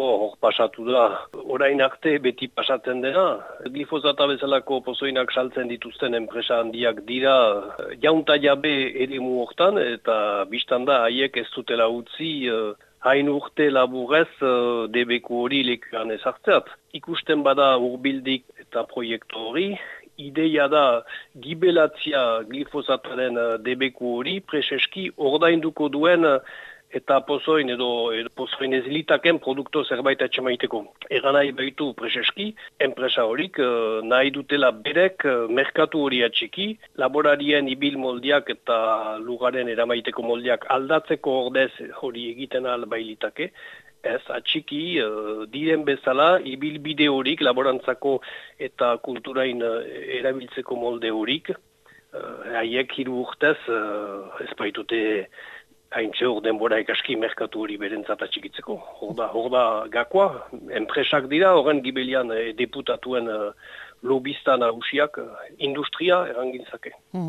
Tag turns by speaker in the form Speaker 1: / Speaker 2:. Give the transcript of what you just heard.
Speaker 1: hor pasatu da, orain arte beti pasatzen dena. Glifosata bezalako pozoinak saltzen dituzten enpresa handiak dira jaunta jabe ere hortan eta biztan da haiek ez dutela utzi uh, hain urte laburez uh, debeku hori lekuan ezartzeat. Ikusten bada urbildik eta proiektu hori, ideia da gibelatzia glifosataren uh, debeku hori preseski ordainduko duen eta pozoin edo, edo pozoin ez litaken produkto zerbait atxemaiteko. Egan nahi behitu preseski, enpresa horik uh, nahi dutela berek uh, merkatu hori atxiki, laborarien ibil moldiak eta lugaren eramaiteko moldiak aldatzeko ordez hori egiten albailitake, Ez, atxiki, uh, diren bezala, ibil bide horik, laborantzako eta kulturain erabiltzeko molde horik, haiek hiru urtez, ez baitute haintze hor denbora ikaski merkatu hori berentzat atxikitzeko. Hor da, hor da gakoa, enpresak dira, horren gibelian eh, deputatuen eh, lobista nahusiak eh, industria erangintzake. Hmm.